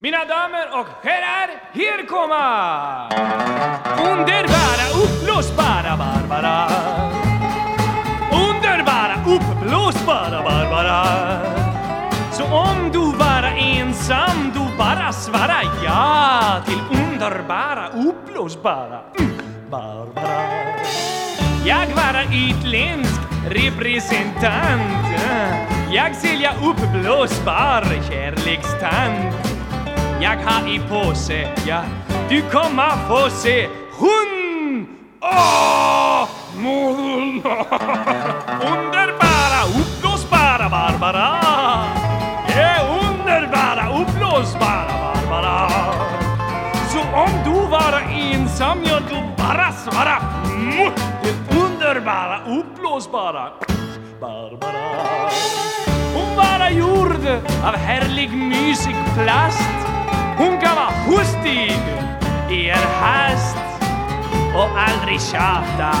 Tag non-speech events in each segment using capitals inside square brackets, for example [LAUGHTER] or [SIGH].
Mina damer och herrar, här komma! Underbara, uppblåsbara Barbara. Underbara, uppblåsbara Barbara. Så om du vara ensam, du bara svara ja till underbara, uppblåsbara mm, Barbara. Jag vara utländsk representant. Jag sälja uppblåsbar kärlekstant. Jag har i påse, ja, du kommer få se hon! Åh! [LAUGHS] Underbara, uppblåsbara Barbara! Ja, underbara, uppblåsbara Barbara! Så om du var ensam, ja, du bara svara mm, den underbara, uppblåsbara Barbara. Hon var gjord av härlig mysig plast hon kan vara hustig i en hast och aldrig tjata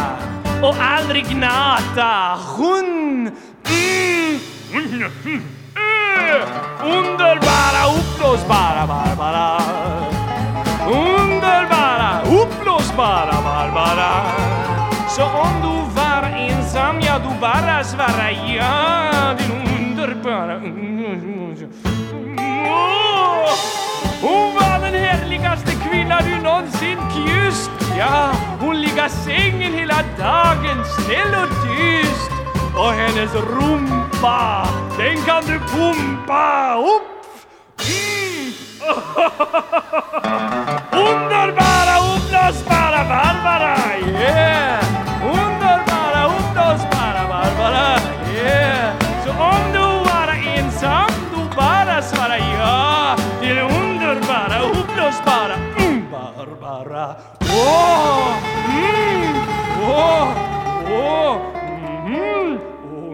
och aldrig gnata. Hon... Mm, mm, mm, underbara, uppblåsbara Barbara. Underbara, uppblåsbara Barbara. Så om du var ensam, ja du bara svara ja, din underbara... någonsin kysst. Ja, hon ligger sängen hela dagen, snäll och tyst. Och hennes rumpa, den kan du pumpa upp. Mm. [LAUGHS] Underbara, uppblåsbara Barbara, yeah! Underbara, uppblåsbara Barbara, yeah! Så om du var ensam, du bara svara ja till underbara, uppblåsbara Barbara. Oh, mm, oh, oh, mm, oh.